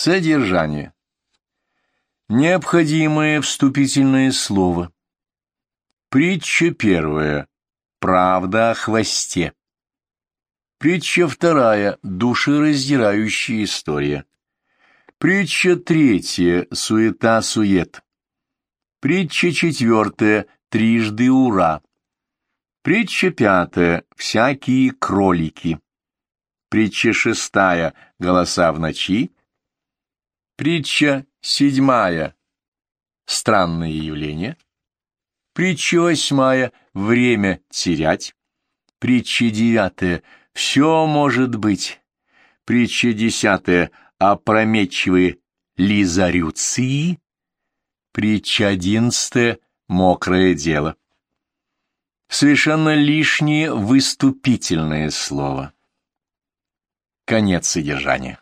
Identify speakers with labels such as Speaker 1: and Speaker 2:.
Speaker 1: Содержание. Необходимое вступительное слово. Притча первая. Правда о хвосте. Притча вторая. Душераздирающая история. Притча третья. Суета-сует. Притча четвертая. Трижды ура. Притча пятая. Всякие кролики. Притча шестая. Голоса в ночи. Притча седьмая. Странные явления. Притча восьмая. Время терять. Притча девятая. Все может быть. Притча десятая. Опрометчивые лизарюции. Притча одиннадцатая. Мокрое дело. Совершенно лишнее выступительное слово. Конец содержания.